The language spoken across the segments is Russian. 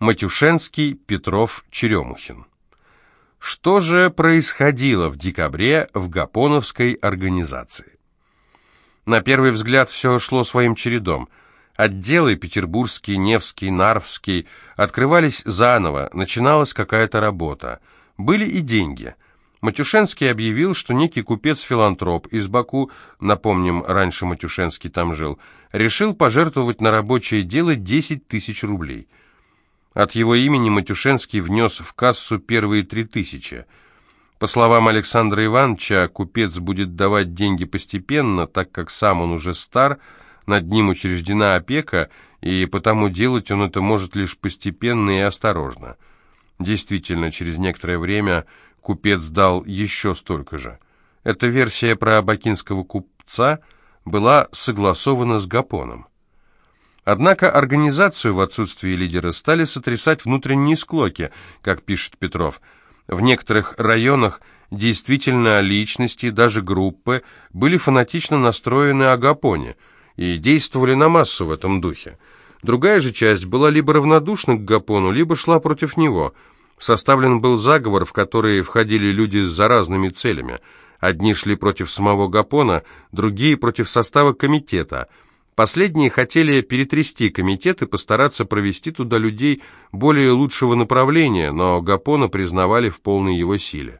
Матюшенский, Петров, Черемухин. Что же происходило в декабре в Гапоновской организации? На первый взгляд все шло своим чередом. Отделы Петербургский, Невский, Нарвский открывались заново, начиналась какая-то работа. Были и деньги. Матюшенский объявил, что некий купец-филантроп из Баку, напомним, раньше Матюшенский там жил, решил пожертвовать на рабочее дело 10 тысяч рублей – от его имени Матюшенский внес в кассу первые три тысячи. По словам Александра Ивановича, купец будет давать деньги постепенно, так как сам он уже стар, над ним учреждена опека, и потому делать он это может лишь постепенно и осторожно. Действительно, через некоторое время купец дал еще столько же. Эта версия про бакинского купца была согласована с Гапоном. Однако организацию в отсутствии лидера стали сотрясать внутренние склоки, как пишет Петров. В некоторых районах действительно личности, даже группы, были фанатично настроены о Гапоне и действовали на массу в этом духе. Другая же часть была либо равнодушна к Гапону, либо шла против него. Составлен был заговор, в который входили люди с разными целями. Одни шли против самого Гапона, другие против состава комитета – Последние хотели перетрясти комитет и постараться провести туда людей более лучшего направления, но Гапона признавали в полной его силе.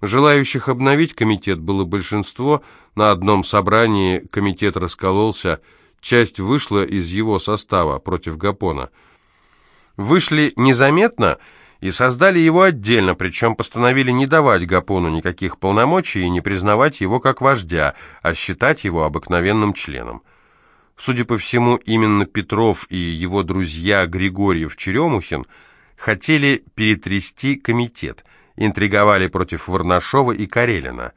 Желающих обновить комитет было большинство, на одном собрании комитет раскололся, часть вышла из его состава против Гапона. Вышли незаметно и создали его отдельно, причем постановили не давать Гапону никаких полномочий и не признавать его как вождя, а считать его обыкновенным членом. Судя по всему, именно Петров и его друзья Григорьев-Черемухин хотели перетрясти комитет, интриговали против Варнашова и Карелина.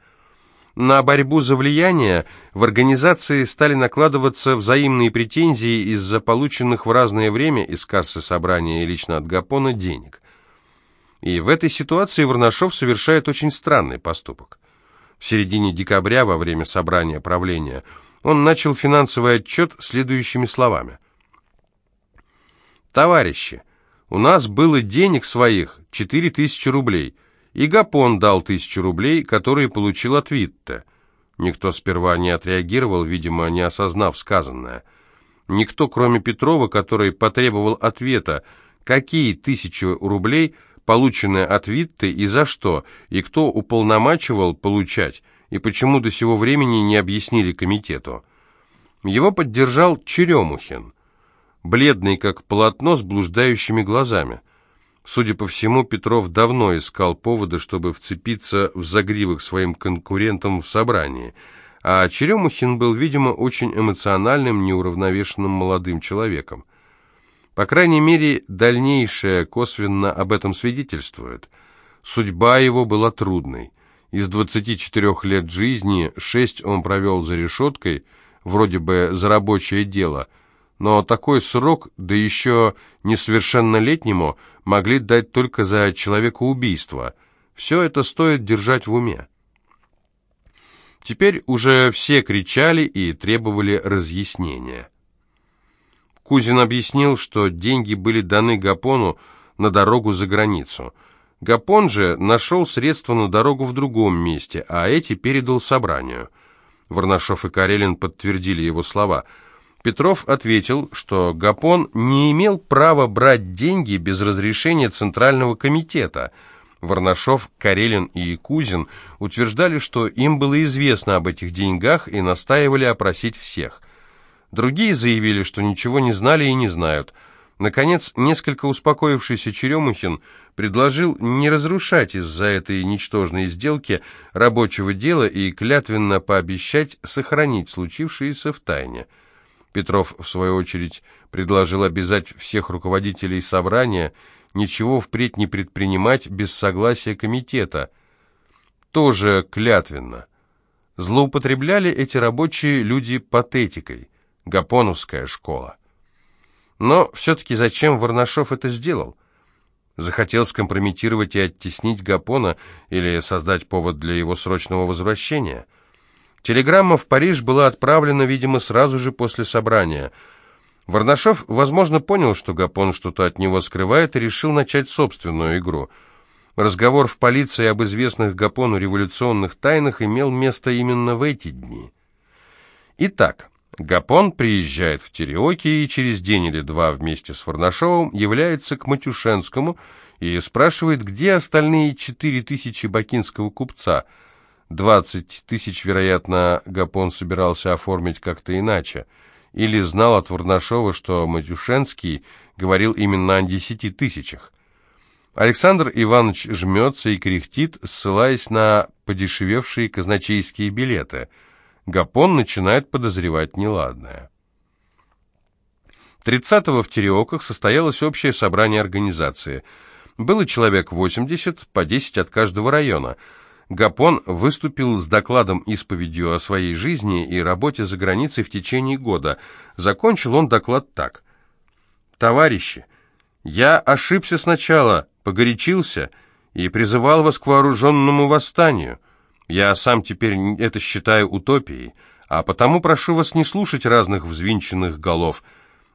На борьбу за влияние в организации стали накладываться взаимные претензии из-за полученных в разное время из кассы собрания и лично от Гапона денег. И в этой ситуации Варнашов совершает очень странный поступок. В середине декабря, во время собрания правления, он начал финансовый отчет следующими словами. «Товарищи, у нас было денег своих 4000 рублей, и Гапон дал тысячу рублей, которые получил от Витте». Никто сперва не отреагировал, видимо, не осознав сказанное. Никто, кроме Петрова, который потребовал ответа, какие тысячи рублей получены от Витте и за что, и кто уполномачивал получать, и почему до сего времени не объяснили комитету. Его поддержал Черемухин, бледный как полотно с блуждающими глазами. Судя по всему, Петров давно искал повода, чтобы вцепиться в загривок своим конкурентам в собрании, а Черемухин был, видимо, очень эмоциональным, неуравновешенным молодым человеком. По крайней мере, дальнейшее косвенно об этом свидетельствует. Судьба его была трудной. Из 24 лет жизни шесть он провел за решеткой, вроде бы за рабочее дело, но такой срок, да еще несовершеннолетнему, могли дать только за человекоубийство. Все это стоит держать в уме. Теперь уже все кричали и требовали разъяснения. Кузин объяснил, что деньги были даны Гапону на дорогу за границу – Гапон же нашел средства на дорогу в другом месте, а эти передал собранию. Варнашов и Карелин подтвердили его слова. Петров ответил, что Гапон не имел права брать деньги без разрешения Центрального комитета. Варнашов, Карелин и Кузин утверждали, что им было известно об этих деньгах и настаивали опросить всех. Другие заявили, что ничего не знали и не знают – Наконец, несколько успокоившийся Черемухин предложил не разрушать из-за этой ничтожной сделки рабочего дела и клятвенно пообещать сохранить случившееся в тайне. Петров, в свою очередь, предложил обязать всех руководителей собрания ничего впредь не предпринимать без согласия комитета. Тоже клятвенно. Злоупотребляли эти рабочие люди патетикой. Гапоновская школа. Но все-таки зачем Варнашов это сделал? Захотел скомпрометировать и оттеснить Гапона или создать повод для его срочного возвращения? Телеграмма в Париж была отправлена, видимо, сразу же после собрания. Варнашов, возможно, понял, что Гапон что-то от него скрывает, и решил начать собственную игру. Разговор в полиции об известных Гапону революционных тайнах имел место именно в эти дни. Итак, Гапон приезжает в Тереоки и через день или два вместе с Варнашовым является к Матюшенскому и спрашивает, где остальные четыре тысячи бакинского купца. Двадцать тысяч, вероятно, Гапон собирался оформить как-то иначе. Или знал от Варнашова, что Матюшенский говорил именно о десяти тысячах. Александр Иванович жмется и кряхтит, ссылаясь на подешевевшие казначейские билеты – Гапон начинает подозревать неладное. 30-го в Тереоках состоялось общее собрание организации. Было человек 80, по 10 от каждого района. Гапон выступил с докладом-исповедью о своей жизни и работе за границей в течение года. Закончил он доклад так. «Товарищи, я ошибся сначала, погорячился и призывал вас к вооруженному восстанию. Я сам теперь это считаю утопией, а потому прошу вас не слушать разных взвинченных голов.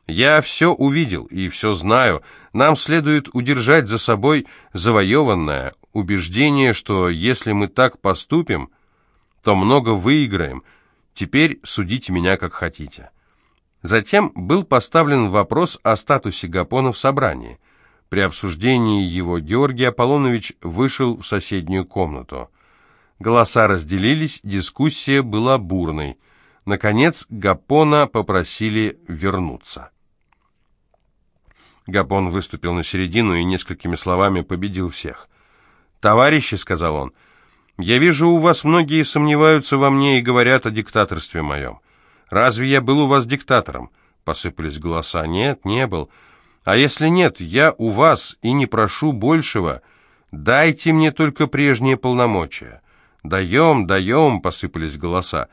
Я все увидел и все знаю. Нам следует удержать за собой завоеванное убеждение, что если мы так поступим, то много выиграем. Теперь судите меня как хотите». Затем был поставлен вопрос о статусе Гапона в собрании. При обсуждении его Георгий Аполлонович вышел в соседнюю комнату. Голоса разделились, дискуссия была бурной. Наконец Гапона попросили вернуться. Гапон выступил на середину и несколькими словами победил всех. «Товарищи», — сказал он, — «я вижу, у вас многие сомневаются во мне и говорят о диктаторстве моем. Разве я был у вас диктатором?» Посыпались голоса. «Нет, не был. А если нет, я у вас и не прошу большего. Дайте мне только прежние полномочия». «Даем, даем!» — посыпались голоса.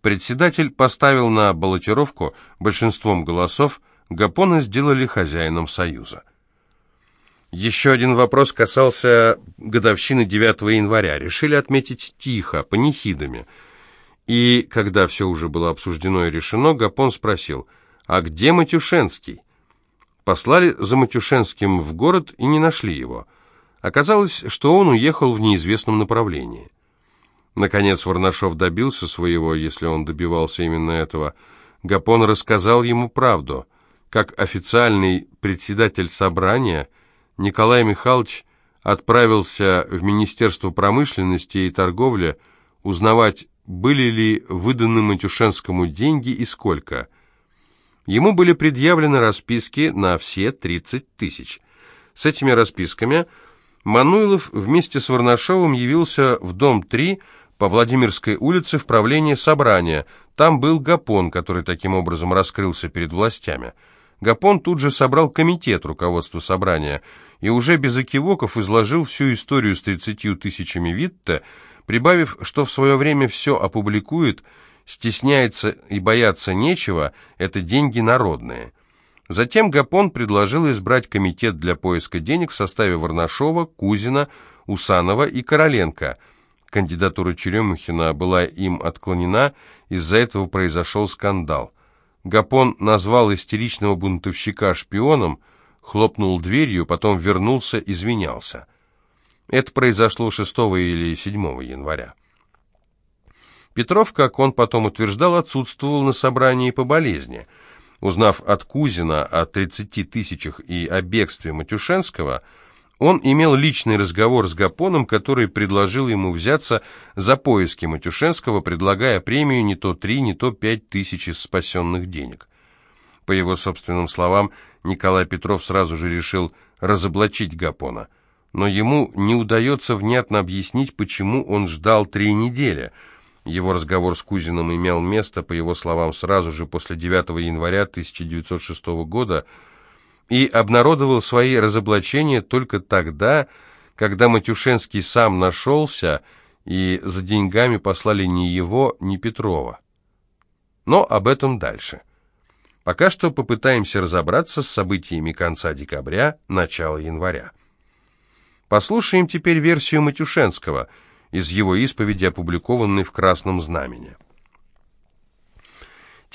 Председатель поставил на баллотировку большинством голосов, Гапона сделали хозяином Союза. Еще один вопрос касался годовщины 9 января. Решили отметить тихо, панихидами. И, когда все уже было обсуждено и решено, Гапон спросил, «А где Матюшенский?» Послали за Матюшенским в город и не нашли его. Оказалось, что он уехал в неизвестном направлении. Наконец Варнашов добился своего, если он добивался именно этого. Гапон рассказал ему правду. Как официальный председатель собрания, Николай Михайлович отправился в Министерство промышленности и торговли узнавать, были ли выданы Матюшенскому деньги и сколько. Ему были предъявлены расписки на все 30 тысяч. С этими расписками Мануилов вместе с Варнашовым явился в дом 3 по Владимирской улице в правление собрания. Там был Гапон, который таким образом раскрылся перед властями. Гапон тут же собрал комитет руководства собрания и уже без окивоков изложил всю историю с 30 тысячами витте, прибавив, что в свое время все опубликует, стесняется и бояться нечего, это деньги народные. Затем Гапон предложил избрать комитет для поиска денег в составе Варнашова, Кузина, Усанова и Короленко – Кандидатура Черемухина была им отклонена, из-за этого произошел скандал. Гапон назвал истеричного бунтовщика шпионом, хлопнул дверью, потом вернулся, извинялся. Это произошло 6 или 7 января. Петров, как он потом утверждал, отсутствовал на собрании по болезни. Узнав от Кузина о 30 тысячах и о бегстве Матюшенского, он имел личный разговор с Гапоном, который предложил ему взяться за поиски Матюшенского, предлагая премию не то три, не то пять тысяч из спасенных денег. По его собственным словам, Николай Петров сразу же решил разоблачить Гапона. Но ему не удается внятно объяснить, почему он ждал три недели. Его разговор с Кузиным имел место, по его словам, сразу же после 9 января 1906 года, и обнародовал свои разоблачения только тогда, когда Матюшенский сам нашелся, и за деньгами послали ни его, ни Петрова. Но об этом дальше. Пока что попытаемся разобраться с событиями конца декабря, начала января. Послушаем теперь версию Матюшенского из его исповеди, опубликованной в «Красном знамени».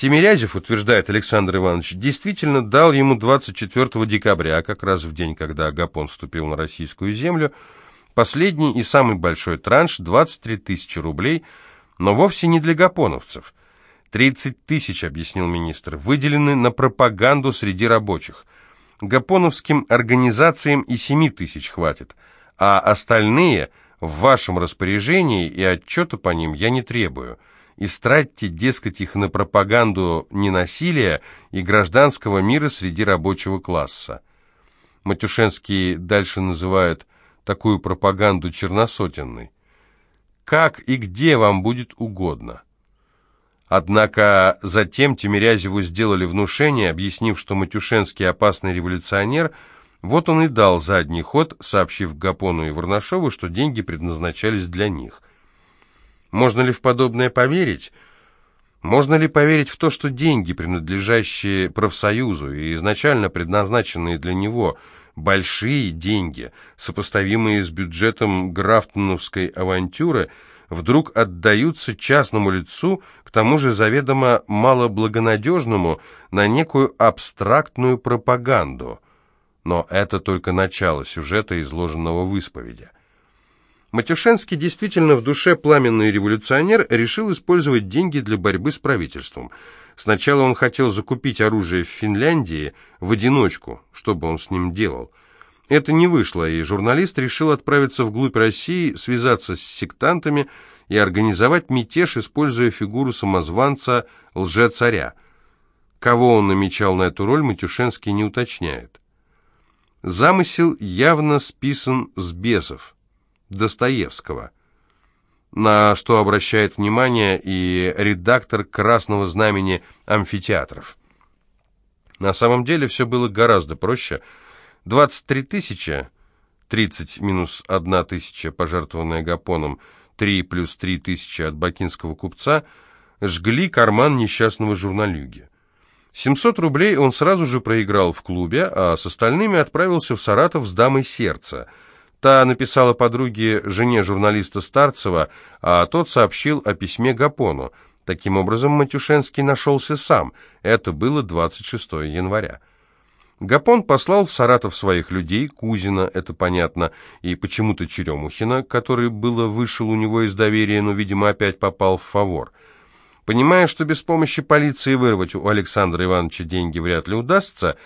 Тимирязев, утверждает Александр Иванович, действительно дал ему 24 декабря, как раз в день, когда Агапон вступил на российскую землю, последний и самый большой транш – 23 тысячи рублей, но вовсе не для гапоновцев. 30 тысяч, объяснил министр, выделены на пропаганду среди рабочих. Гапоновским организациям и 7 тысяч хватит, а остальные в вашем распоряжении и отчета по ним я не требую – Истратьте, дескать, их на пропаганду ненасилия и гражданского мира среди рабочего класса. Матюшенский дальше называет такую пропаганду черносотенной. Как и где вам будет угодно. Однако затем Тимирязеву сделали внушение, объяснив, что Матюшенский опасный революционер, вот он и дал задний ход, сообщив Гапону и Варнашову, что деньги предназначались для них – можно ли в подобное поверить? Можно ли поверить в то, что деньги, принадлежащие профсоюзу и изначально предназначенные для него, большие деньги, сопоставимые с бюджетом графтоновской авантюры, вдруг отдаются частному лицу, к тому же заведомо малоблагонадежному, на некую абстрактную пропаганду? Но это только начало сюжета, изложенного в исповеди. Матюшенский, действительно в душе пламенный революционер, решил использовать деньги для борьбы с правительством. Сначала он хотел закупить оружие в Финляндии в одиночку, что бы он с ним делал. Это не вышло, и журналист решил отправиться вглубь России, связаться с сектантами и организовать мятеж, используя фигуру самозванца лжецаря. Кого он намечал на эту роль, Матюшенский не уточняет. Замысел явно списан с бесов. Достоевского, на что обращает внимание и редактор «Красного знамени амфитеатров». На самом деле все было гораздо проще. 23 тысячи, 30 минус 1 тысяча, пожертвованная Гапоном, 3 плюс 3 тысячи от бакинского купца, жгли карман несчастного журналюги. 700 рублей он сразу же проиграл в клубе, а с остальными отправился в Саратов с дамой сердца – Та написала подруге, жене журналиста Старцева, а тот сообщил о письме Гапону. Таким образом, Матюшенский нашелся сам. Это было 26 января. Гапон послал в Саратов своих людей, Кузина, это понятно, и почему-то Черемухина, который было вышел у него из доверия, но, видимо, опять попал в фавор. Понимая, что без помощи полиции вырвать у Александра Ивановича деньги вряд ли удастся,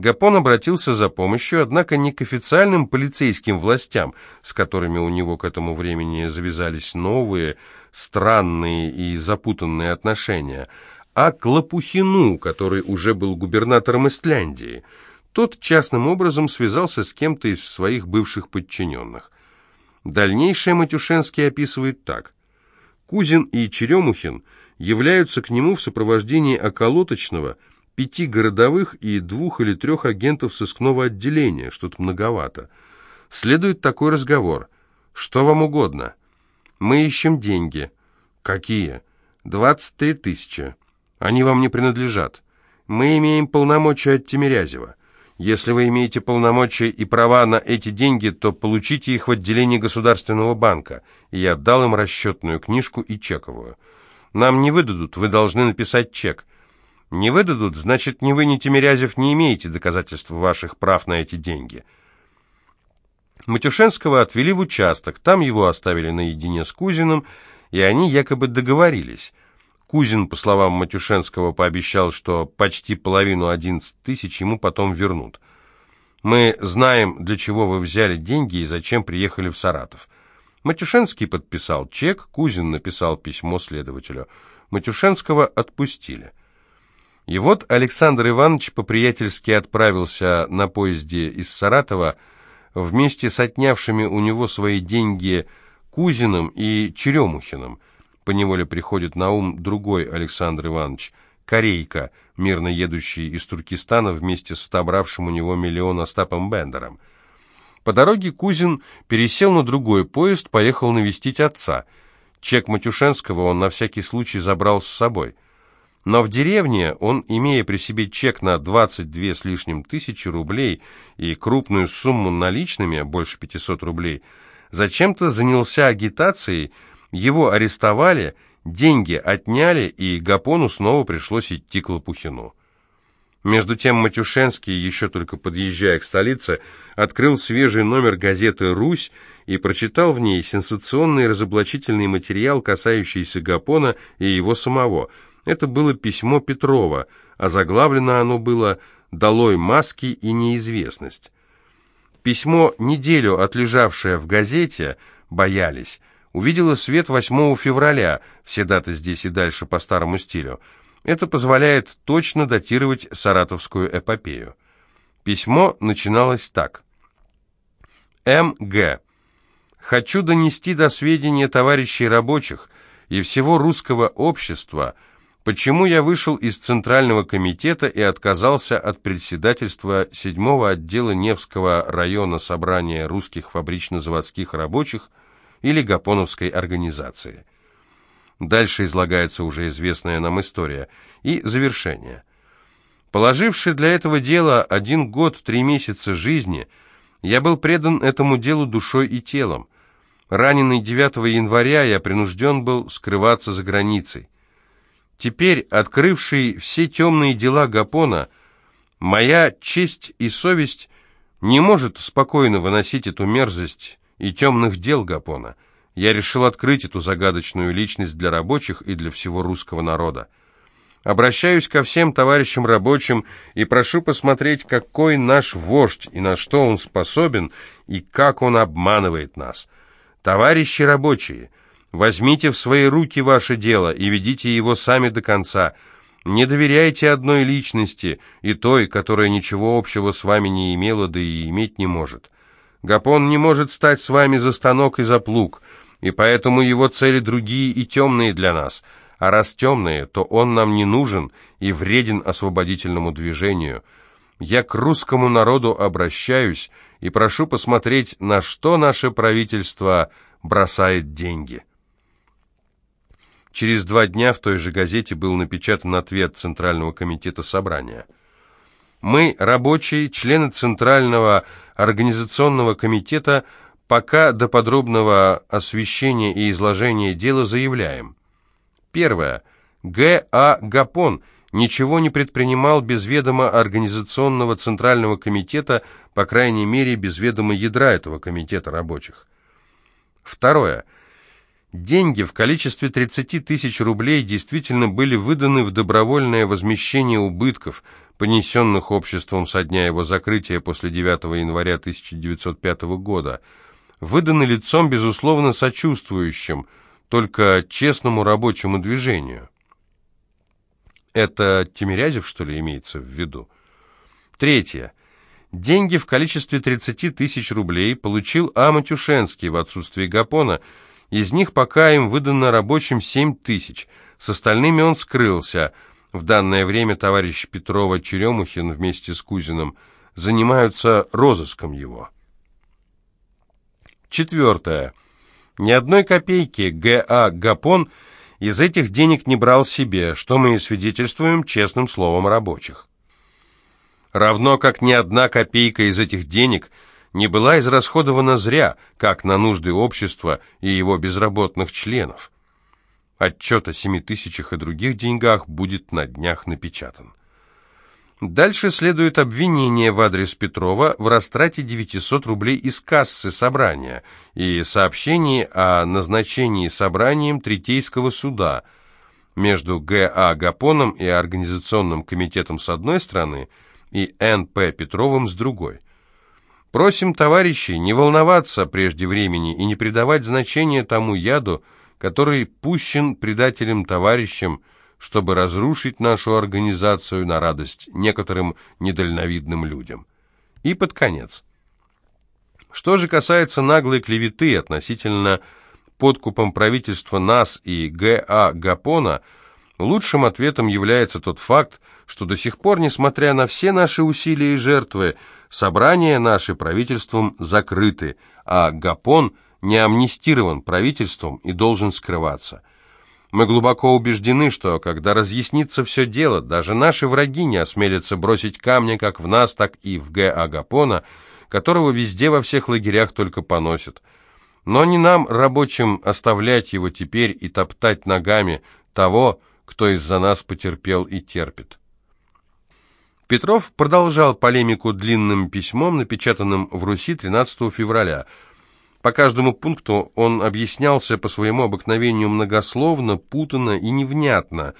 Гапон обратился за помощью, однако не к официальным полицейским властям, с которыми у него к этому времени завязались новые, странные и запутанные отношения, а к Лопухину, который уже был губернатором Истляндии. Тот частным образом связался с кем-то из своих бывших подчиненных. Дальнейшее Матюшенский описывает так. Кузин и Черемухин являются к нему в сопровождении околоточного – пяти городовых и двух или трех агентов сыскного отделения, что-то многовато. Следует такой разговор. Что вам угодно? Мы ищем деньги. Какие? Двадцать три тысячи. Они вам не принадлежат. Мы имеем полномочия от Тимирязева. Если вы имеете полномочия и права на эти деньги, то получите их в отделении Государственного банка. И я дал им расчетную книжку и чековую. Нам не выдадут, вы должны написать чек. Не выдадут, значит, ни вы, ни Тимирязев не имеете доказательств ваших прав на эти деньги. Матюшенского отвели в участок, там его оставили наедине с Кузиным, и они якобы договорились. Кузин, по словам Матюшенского, пообещал, что почти половину 11 тысяч ему потом вернут. «Мы знаем, для чего вы взяли деньги и зачем приехали в Саратов». Матюшенский подписал чек, Кузин написал письмо следователю. Матюшенского отпустили. И вот Александр Иванович по-приятельски отправился на поезде из Саратова вместе с отнявшими у него свои деньги Кузиным и Черемухиным. Поневоле приходит на ум другой Александр Иванович, Корейка, мирно едущий из Туркестана вместе с отобравшим у него миллион Остапом Бендером. По дороге Кузин пересел на другой поезд, поехал навестить отца. Чек Матюшенского он на всякий случай забрал с собой – но в деревне он, имея при себе чек на 22 с лишним тысячи рублей и крупную сумму наличными, больше 500 рублей, зачем-то занялся агитацией, его арестовали, деньги отняли, и Гапону снова пришлось идти к Лопухину. Между тем Матюшенский, еще только подъезжая к столице, открыл свежий номер газеты «Русь» и прочитал в ней сенсационный разоблачительный материал, касающийся Гапона и его самого. Это было письмо Петрова, а заглавлено оно было «Долой маски и неизвестность». Письмо, неделю отлежавшее в газете, боялись, увидело свет 8 февраля, все даты здесь и дальше по старому стилю. Это позволяет точно датировать саратовскую эпопею. Письмо начиналось так. М.Г. «Хочу донести до сведения товарищей рабочих и всего русского общества – Почему я вышел из Центрального комитета и отказался от председательства седьмого отдела Невского района собрания русских фабрично-заводских рабочих или Гапоновской организации? Дальше излагается уже известная нам история. И завершение. Положивший для этого дела один год, три месяца жизни, я был предан этому делу душой и телом. Раненый 9 января я принужден был скрываться за границей. Теперь, открывший все темные дела Гапона, моя честь и совесть не может спокойно выносить эту мерзость и темных дел Гапона. Я решил открыть эту загадочную личность для рабочих и для всего русского народа. Обращаюсь ко всем товарищам рабочим и прошу посмотреть, какой наш вождь и на что он способен, и как он обманывает нас. Товарищи рабочие, Возьмите в свои руки ваше дело и ведите его сами до конца. Не доверяйте одной личности и той, которая ничего общего с вами не имела, да и иметь не может. Гапон не может стать с вами за станок и за плуг, и поэтому его цели другие и темные для нас. А раз темные, то он нам не нужен и вреден освободительному движению. Я к русскому народу обращаюсь и прошу посмотреть, на что наше правительство бросает деньги». Через два дня в той же газете был напечатан ответ Центрального комитета собрания. Мы, рабочие, члены Центрального организационного комитета, пока до подробного освещения и изложения дела заявляем. Первое. Г. А. Гапон ничего не предпринимал без ведома Организационного Центрального комитета, по крайней мере, без ведома ядра этого комитета рабочих. Второе. Деньги в количестве 30 тысяч рублей действительно были выданы в добровольное возмещение убытков, понесенных обществом со дня его закрытия после 9 января 1905 года. Выданы лицом, безусловно, сочувствующим, только честному рабочему движению. Это Тимирязев, что ли, имеется в виду? Третье. Деньги в количестве 30 тысяч рублей получил А. Матюшенский в отсутствие Гапона – из них пока им выдано рабочим 7 тысяч. С остальными он скрылся. В данное время товарищ Петрова Черемухин вместе с Кузиным занимаются розыском его. Четвертое. Ни одной копейки Г.А. Гапон из этих денег не брал себе, что мы и свидетельствуем честным словом рабочих. Равно как ни одна копейка из этих денег – не была израсходована зря, как на нужды общества и его безработных членов. Отчет о семи тысячах и других деньгах будет на днях напечатан. Дальше следует обвинение в адрес Петрова в растрате 900 рублей из кассы собрания и сообщение о назначении собранием Третейского суда между Г.А. Гапоном и Организационным комитетом с одной стороны и Н.П. Петровым с другой – Просим товарищей не волноваться прежде времени и не придавать значения тому яду, который пущен предателем-товарищам, чтобы разрушить нашу организацию на радость некоторым недальновидным людям. И под конец. Что же касается наглой клеветы относительно подкупом правительства НАС и Г.А. Гапона, лучшим ответом является тот факт, что до сих пор, несмотря на все наши усилия и жертвы, Собрания наши правительством закрыты, а Гапон не амнистирован правительством и должен скрываться. Мы глубоко убеждены, что, когда разъяснится все дело, даже наши враги не осмелятся бросить камни как в нас, так и в Г. Агапона, которого везде во всех лагерях только поносят. Но не нам, рабочим, оставлять его теперь и топтать ногами того, кто из-за нас потерпел и терпит. Петров продолжал полемику длинным письмом, напечатанным в Руси 13 февраля. По каждому пункту он объяснялся по своему обыкновению многословно, путанно и невнятно,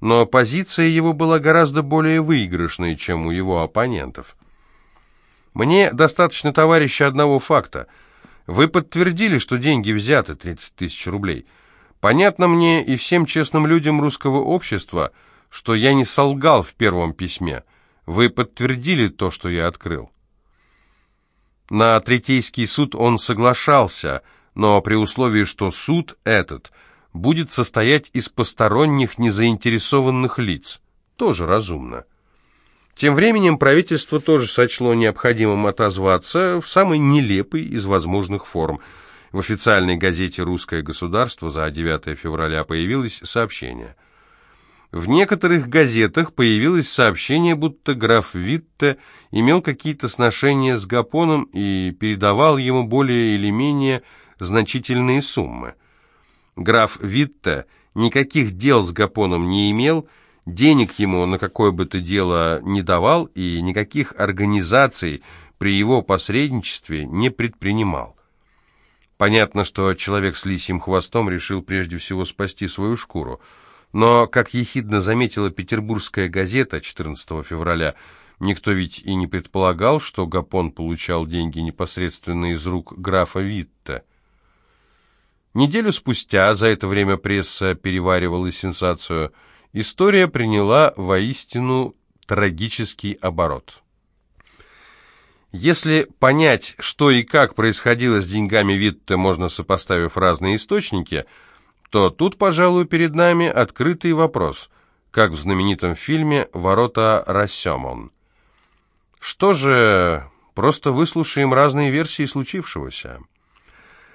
но позиция его была гораздо более выигрышной, чем у его оппонентов. «Мне достаточно, товарища, одного факта. Вы подтвердили, что деньги взяты, 30 тысяч рублей. Понятно мне и всем честным людям русского общества, что я не солгал в первом письме». Вы подтвердили то, что я открыл. На Третейский суд он соглашался, но при условии, что суд этот будет состоять из посторонних незаинтересованных лиц. Тоже разумно. Тем временем правительство тоже сочло необходимым отозваться в самой нелепой из возможных форм. В официальной газете «Русское государство» за 9 февраля появилось сообщение – в некоторых газетах появилось сообщение, будто граф Витте имел какие-то сношения с Гапоном и передавал ему более или менее значительные суммы. Граф Витте никаких дел с Гапоном не имел, денег ему на какое бы то дело не давал и никаких организаций при его посредничестве не предпринимал. Понятно, что человек с лисьим хвостом решил прежде всего спасти свою шкуру – но, как ехидно заметила петербургская газета 14 февраля, никто ведь и не предполагал, что Гапон получал деньги непосредственно из рук графа Витта. Неделю спустя, за это время пресса переваривала сенсацию, история приняла воистину трагический оборот. Если понять, что и как происходило с деньгами Витте, можно сопоставив разные источники – то тут, пожалуй, перед нами открытый вопрос, как в знаменитом фильме «Ворота Рассемон». Что же, просто выслушаем разные версии случившегося.